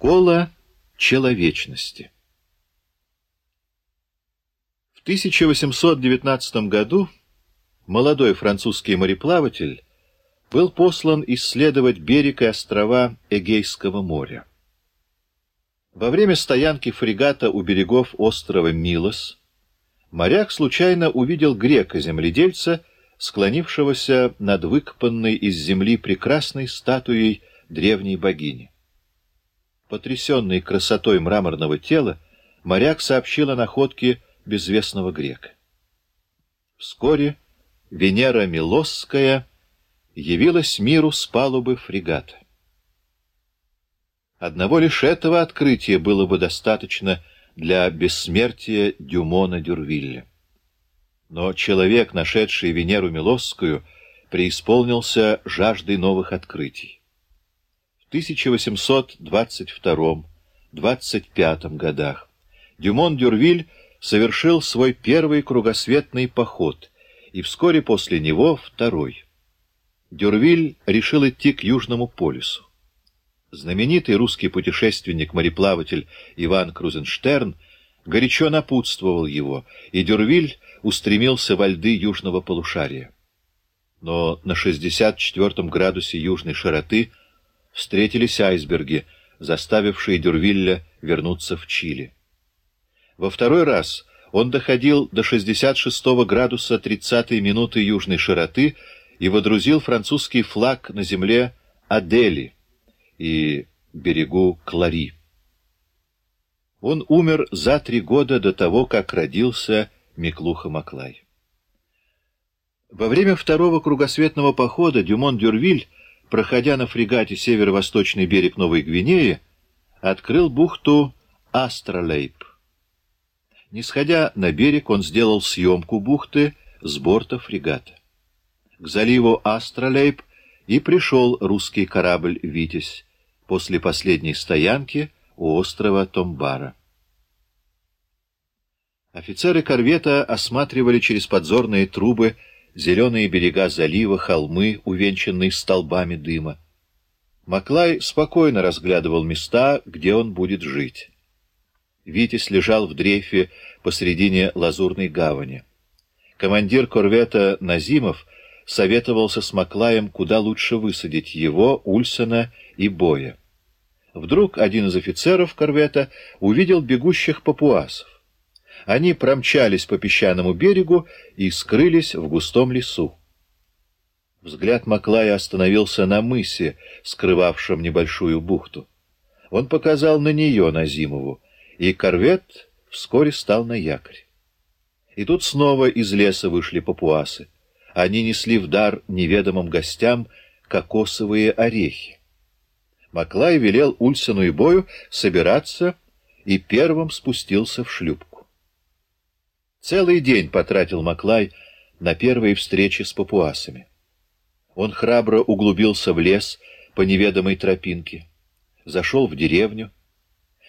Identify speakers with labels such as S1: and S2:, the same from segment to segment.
S1: Школа человечности. В 1819 году молодой французский мореплаватель был послан исследовать берег и острова Эгейского моря. Во время стоянки фрегата у берегов острова Милос моряк случайно увидел грека-земледельца, склонившегося над выкопанной из земли прекрасной статуей древней богини. Потрясенный красотой мраморного тела, моряк сообщил о находке безвестного грека. Вскоре Венера Милосская явилась миру с палубы фрегата. Одного лишь этого открытия было бы достаточно для бессмертия Дюмона Дюрвилля. Но человек, нашедший Венеру Милосскую, преисполнился жаждой новых открытий. 1822-25 годах Дюмон-Дюрвиль совершил свой первый кругосветный поход и вскоре после него второй. Дюрвиль решил идти к Южному полюсу. Знаменитый русский путешественник-мореплаватель Иван Крузенштерн горячо напутствовал его, и Дюрвиль устремился во льды южного полушария. Но на 64 градусе южной широты встретились айсберги, заставившие Дюрвилля вернуться в Чили. Во второй раз он доходил до 66 градуса 30 минуты южной широты и водрузил французский флаг на земле Адели и берегу Клари. Он умер за три года до того, как родился Миклуха Маклай. Во время второго кругосветного похода Дюмон-Дюрвиль проходя на фрегате северо-восточный берег Новой Гвинеи, открыл бухту Астролейп. Не сходя на берег, он сделал съемку бухты с борта фрегата. К заливу Астролейп и пришел русский корабль «Витязь» после последней стоянки у острова Томбара. Офицеры корвета осматривали через подзорные трубы зеленые берега залива, холмы, увенчанные столбами дыма. Маклай спокойно разглядывал места, где он будет жить. Витязь лежал в дрейфе посредине лазурной гавани. Командир корвета Назимов советовался с Маклаем, куда лучше высадить его, Ульсона и Боя. Вдруг один из офицеров корвета увидел бегущих папуасов. Они промчались по песчаному берегу и скрылись в густом лесу. Взгляд Маклая остановился на мысе, скрывавшем небольшую бухту. Он показал на нее, на Зимову, и корвет вскоре стал на якорь. И тут снова из леса вышли папуасы. Они несли в дар неведомым гостям кокосовые орехи. Маклай велел Ульсону и Бою собираться и первым спустился в шлюпку. Целый день потратил Маклай на первые встречи с папуасами. Он храбро углубился в лес по неведомой тропинке, зашел в деревню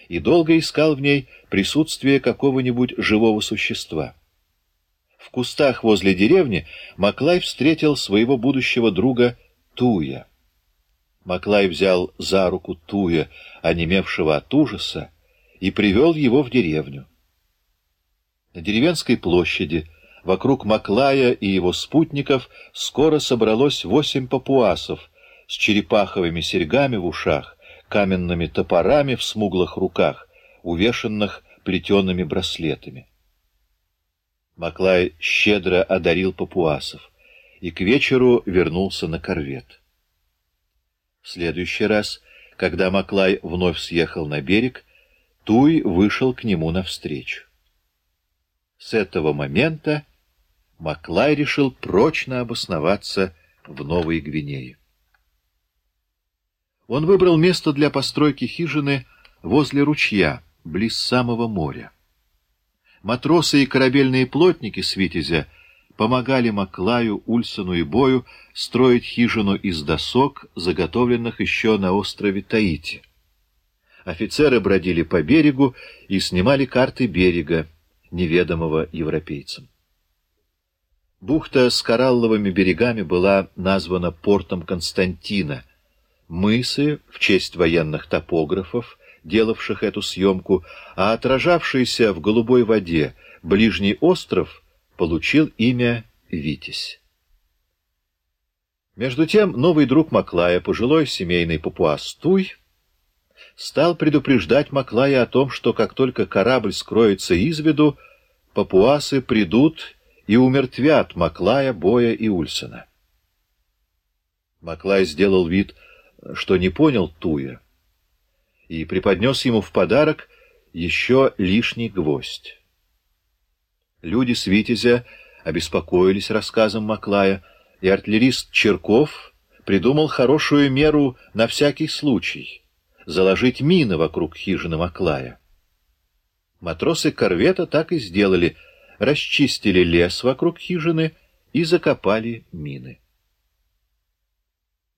S1: и долго искал в ней присутствие какого-нибудь живого существа. В кустах возле деревни Маклай встретил своего будущего друга Туя. Маклай взял за руку Туя, онемевшего от ужаса, и привел его в деревню. На деревенской площади вокруг Маклая и его спутников скоро собралось восемь папуасов с черепаховыми серьгами в ушах, каменными топорами в смуглых руках, увешанных плетеными браслетами. Маклай щедро одарил папуасов и к вечеру вернулся на корвет. В следующий раз, когда Маклай вновь съехал на берег, Туй вышел к нему навстречу. С этого момента Маклай решил прочно обосноваться в Новой Гвинее. Он выбрал место для постройки хижины возле ручья, близ самого моря. Матросы и корабельные плотники с помогали Маклаю, Ульсону и Бою строить хижину из досок, заготовленных еще на острове Таити. Офицеры бродили по берегу и снимали карты берега, неведомого европейцам. Бухта с коралловыми берегами была названа портом Константина. Мысы, в честь военных топографов, делавших эту съемку, а отражавшийся в голубой воде ближний остров получил имя Витязь. Между тем новый друг Маклая, пожилой семейный папуас Туй, стал предупреждать Маклая о том, что как только корабль скроется из виду, папуасы придут и умертвят Маклая, Боя и Ульсона. Маклай сделал вид, что не понял Туя, и преподнес ему в подарок еще лишний гвоздь. Люди с Витязя обеспокоились рассказом Маклая, и артиллерист Черков придумал хорошую меру на всякий случай — заложить мины вокруг хижины Маклая. Матросы корвета так и сделали, расчистили лес вокруг хижины и закопали мины.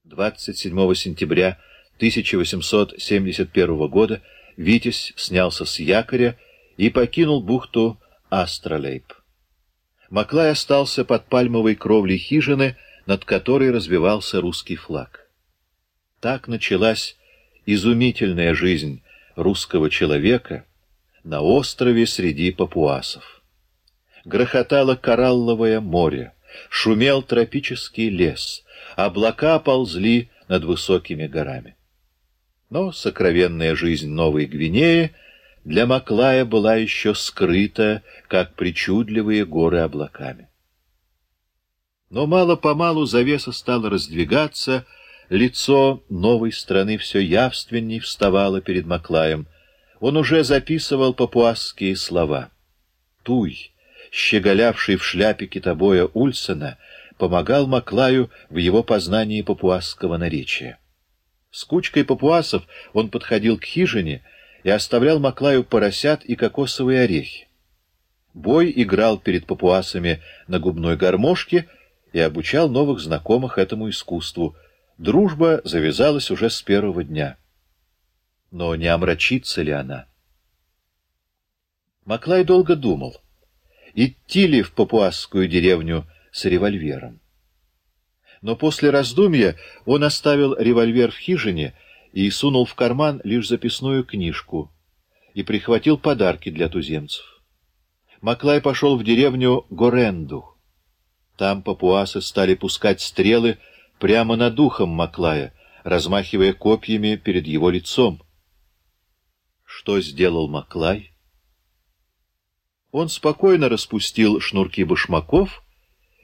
S1: 27 сентября 1871 года Витязь снялся с якоря и покинул бухту Астролейп. Маклай остался под пальмовой кровлей хижины, над которой развивался русский флаг. Так началась изумительная жизнь русского человека на острове среди папуасов. Грохотало коралловое море, шумел тропический лес, облака ползли над высокими горами. Но сокровенная жизнь Новой Гвинеи для Маклая была еще скрыта, как причудливые горы облаками. Но мало-помалу завеса стала раздвигаться, лицо новой страны все явственней вставало перед Маклаем. Он уже записывал папуасские слова. Туй, щеголявший в шляпе китобоя Ульсона, помогал Маклаю в его познании папуасского наречия. С кучкой папуасов он подходил к хижине и оставлял Маклаю поросят и кокосовые орехи. Бой играл перед папуасами на губной гармошке и обучал новых знакомых этому искусству. Дружба завязалась уже с первого дня. Но не омрачится ли она? Маклай долго думал, идти ли в папуасскую деревню с револьвером. Но после раздумья он оставил револьвер в хижине и сунул в карман лишь записную книжку и прихватил подарки для туземцев. Маклай пошел в деревню Горенду. Там папуасы стали пускать стрелы прямо над ухом Маклая, размахивая копьями перед его лицом. Что сделал Маклай? Он спокойно распустил шнурки башмаков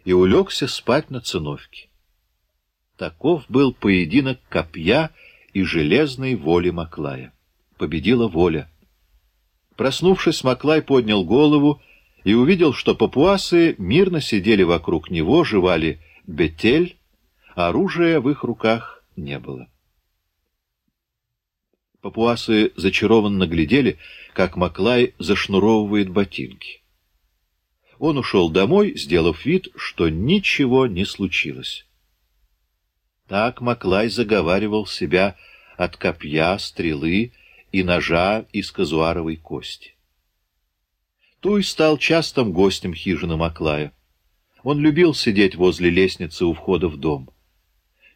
S1: и улегся спать на циновке. Таков был поединок копья и железной воли Маклая. Победила воля. Проснувшись, Маклай поднял голову и увидел, что папуасы мирно сидели вокруг него, жевали бетель, а оружия в их руках не было. Папуасы зачарованно глядели, как Маклай зашнуровывает ботинки. Он ушел домой, сделав вид, что ничего не случилось. Так Маклай заговаривал себя от копья, стрелы и ножа из казуаровой кости. Туй стал частым гостем хижины Маклая. Он любил сидеть возле лестницы у входа в дом.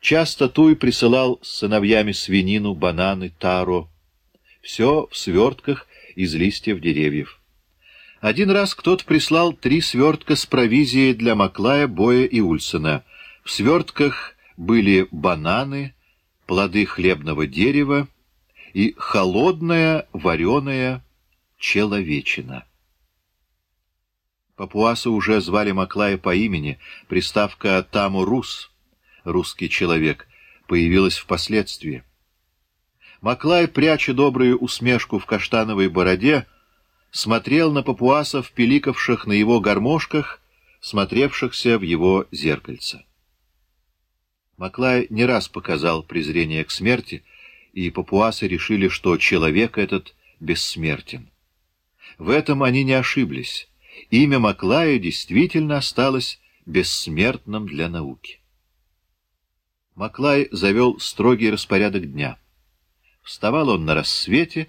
S1: Часто Туй присылал с сыновьями свинину, бананы, таро. Все в свертках из листьев деревьев. Один раз кто-то прислал три свертка с провизией для Маклая, Боя и Ульсона. В свертках были бананы, плоды хлебного дерева и холодная вареная человечина. Папуасы уже звали Маклая по имени, приставка «Таму Рус», русский человек, появилась впоследствии. Маклай, пряча добрую усмешку в каштановой бороде, смотрел на папуасов, пиликавших на его гармошках, смотревшихся в его зеркальце. Маклай не раз показал презрение к смерти, и папуасы решили, что человек этот бессмертен. В этом они не ошиблись. Имя Маклая действительно осталось бессмертным для науки. Маклай завел строгий распорядок дня. Вставал он на рассвете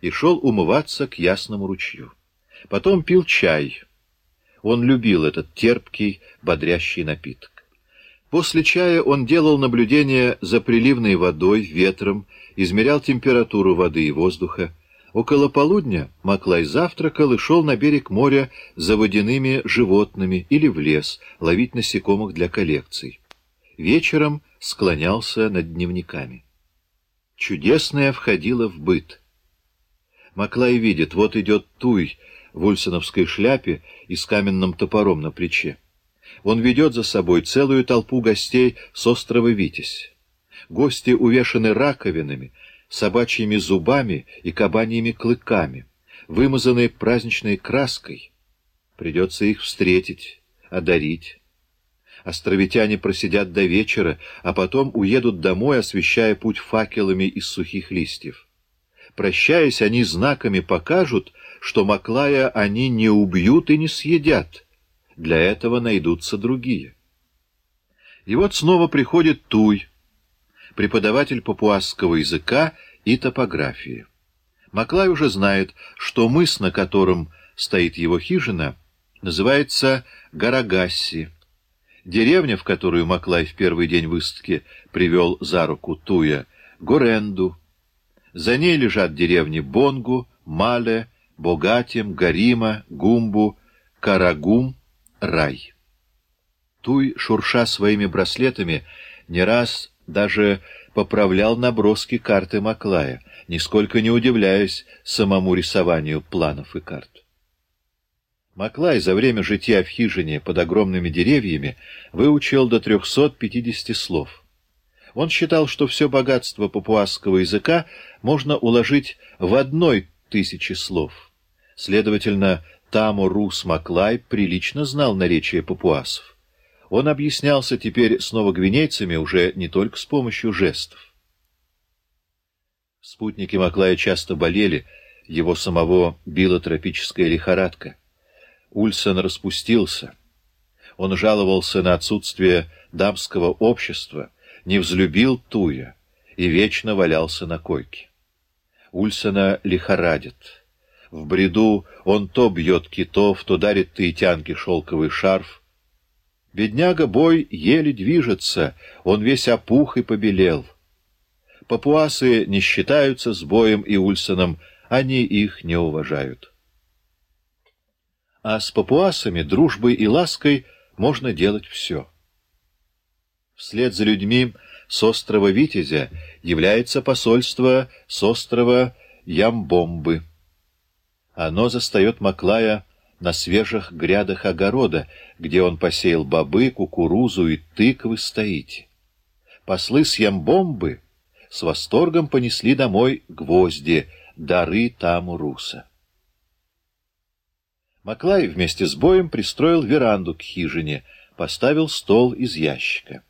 S1: и шел умываться к ясному ручью. Потом пил чай. Он любил этот терпкий, бодрящий напиток. После чая он делал наблюдение за приливной водой, ветром, измерял температуру воды и воздуха. Около полудня Маклай завтракал и шел на берег моря за водяными животными или в лес ловить насекомых для коллекций. Вечером склонялся над дневниками. Чудесное входило в быт. Маклай видит, вот идет Туй в ульсоновской шляпе и с каменным топором на плече. Он ведет за собой целую толпу гостей с острова Витязь. Гости увешаны раковинами, собачьими зубами и кабаньими клыками, вымазанные праздничной краской. Придется их встретить, одарить. Островитяне просидят до вечера, а потом уедут домой, освещая путь факелами из сухих листьев. Прощаясь, они знаками покажут, что Маклая они не убьют и не съедят — для этого найдутся другие. И вот снова приходит Туй, преподаватель папуасского языка и топографии. Маклай уже знает, что мыс, на котором стоит его хижина, называется Гарагасси. Деревня, в которую Маклай в первый день выставки привел за руку Туя, Горенду. За ней лежат деревни Бонгу, Мале, Богатим, Гарима, Гумбу, Карагум, рай. Туй, шурша своими браслетами, не раз даже поправлял наброски карты Маклая, нисколько не удивляясь самому рисованию планов и карт. Маклай за время житья в хижине под огромными деревьями выучил до 350 слов. Он считал, что все богатство папуасского языка можно уложить в одной тысячи слов. Следовательно, Таму Рус Маклай прилично знал наречие папуасов. Он объяснялся теперь с новогвинейцами уже не только с помощью жестов. Спутники Маклая часто болели, его самого била тропическая лихорадка. Ульсон распустился. Он жаловался на отсутствие дамского общества, не взлюбил Туя и вечно валялся на койке. Ульсона лихорадит. В бреду он то бьет китов, то дарит таитянке шелковый шарф. Бедняга Бой еле движется, он весь опух и побелел. Папуасы не считаются с Боем и Ульсоном, они их не уважают. А с папуасами, дружбой и лаской можно делать все. Вслед за людьми с острова Витязя является посольство с острова Ямбомбы. Оно застает Маклая на свежих грядах огорода, где он посеял бобы, кукурузу и тыквы стоите. Послы с Ямбомбы с восторгом понесли домой гвозди, дары Таму Руса. Маклай вместе с боем пристроил веранду к хижине, поставил стол из ящика.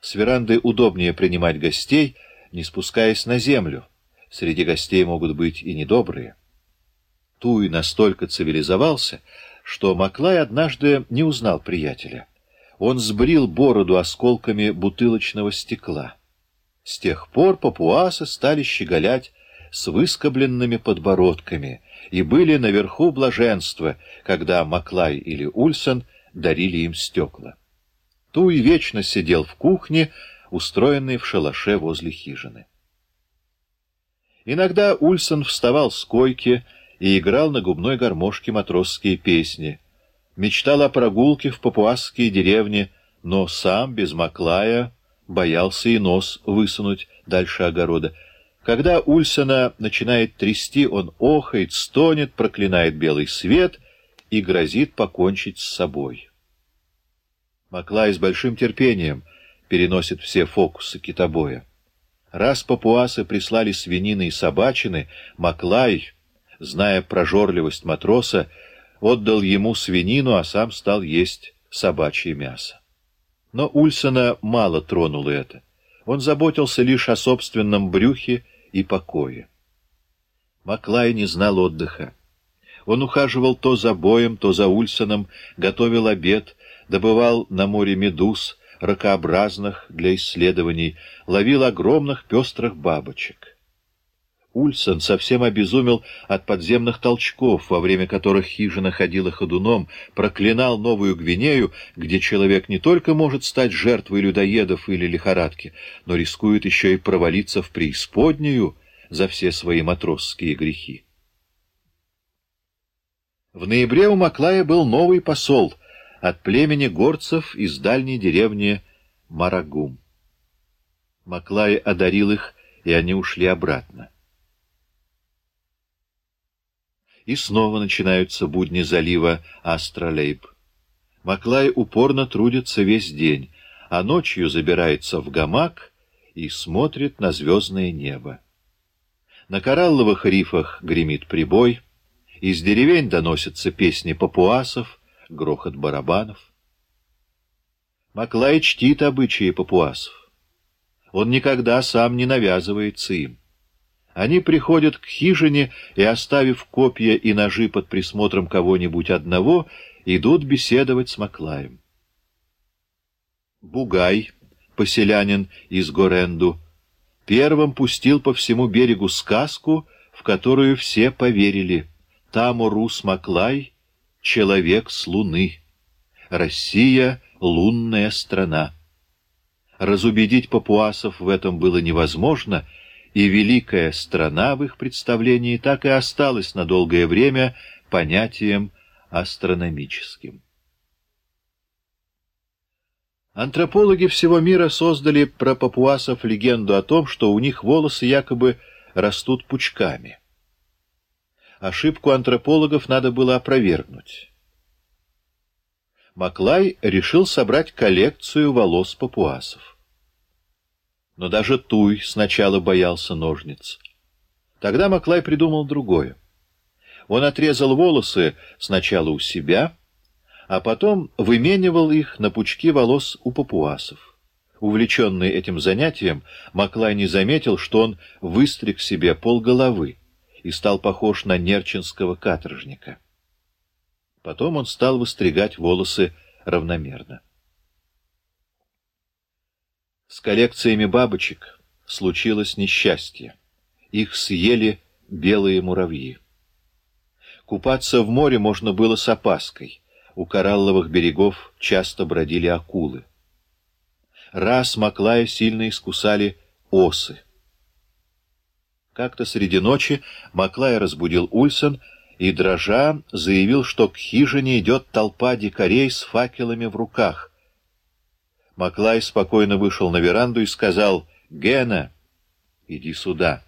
S1: С веранды удобнее принимать гостей, не спускаясь на землю. Среди гостей могут быть и недобрые. Туй настолько цивилизовался, что Маклай однажды не узнал приятеля. Он сбрил бороду осколками бутылочного стекла. С тех пор папуасы стали щеголять с выскобленными подбородками и были наверху блаженства, когда Маклай или Ульсон дарили им стекла. Туй вечно сидел в кухне, устроенной в шалаше возле хижины. Иногда Ульсон вставал с койки, и играл на губной гармошке матросские песни. Мечтал о прогулке в папуасские деревни, но сам, без Маклая, боялся и нос высунуть дальше огорода. Когда Ульсона начинает трясти, он охает, стонет, проклинает белый свет и грозит покончить с собой. Маклай с большим терпением переносит все фокусы китобоя. Раз папуасы прислали свинины и собачины, Маклай зная прожорливость матроса, отдал ему свинину, а сам стал есть собачье мясо. Но Ульсона мало тронуло это. Он заботился лишь о собственном брюхе и покое. Маклай не знал отдыха. Он ухаживал то за боем, то за Ульсоном, готовил обед, добывал на море медуз, ракообразных для исследований, ловил огромных пестрых бабочек. Ульсон совсем обезумел от подземных толчков, во время которых хижина ходила ходуном, проклинал Новую Гвинею, где человек не только может стать жертвой людоедов или лихорадки, но рискует еще и провалиться в преисподнюю за все свои матросские грехи. В ноябре у Маклая был новый посол от племени горцев из дальней деревни Марагум. Маклай одарил их, и они ушли обратно. И снова начинаются будни залива Астролейб. Маклай упорно трудится весь день, а ночью забирается в гамак и смотрит на звездное небо. На коралловых рифах гремит прибой, из деревень доносятся песни папуасов, грохот барабанов. Маклай чтит обычаи папуасов. Он никогда сам не навязывается им. Они приходят к хижине и, оставив копья и ножи под присмотром кого-нибудь одного, идут беседовать с Маклаем. Бугай, поселянин из Горенду, первым пустил по всему берегу сказку, в которую все поверили. Таму Рус Маклай — человек с луны. Россия — лунная страна. Разубедить папуасов в этом было невозможно — и великая страна в их представлении так и осталась на долгое время понятием астрономическим. Антропологи всего мира создали про папуасов легенду о том, что у них волосы якобы растут пучками. Ошибку антропологов надо было опровергнуть. Маклай решил собрать коллекцию волос папуасов. Но даже Туй сначала боялся ножниц. Тогда Маклай придумал другое. Он отрезал волосы сначала у себя, а потом выменивал их на пучки волос у папуасов. Увлеченный этим занятием, Маклай не заметил, что он выстриг себе полголовы и стал похож на нерчинского каторжника. Потом он стал выстригать волосы равномерно. С коллекциями бабочек случилось несчастье. Их съели белые муравьи. Купаться в море можно было с опаской. У коралловых берегов часто бродили акулы. Раз Маклая сильно искусали осы. Как-то среди ночи Маклая разбудил Ульсон и, дрожа, заявил, что к хижине идет толпа дикарей с факелами в руках — Маклай спокойно вышел на веранду и сказал «Гена, иди сюда».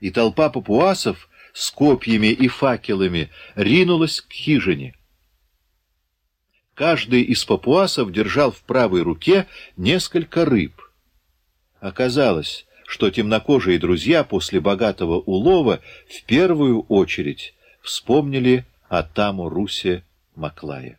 S1: И толпа папуасов с копьями и факелами ринулась к хижине. Каждый из папуасов держал в правой руке несколько рыб. Оказалось, что темнокожие друзья после богатого улова в первую очередь вспомнили о Таму Русе Маклая.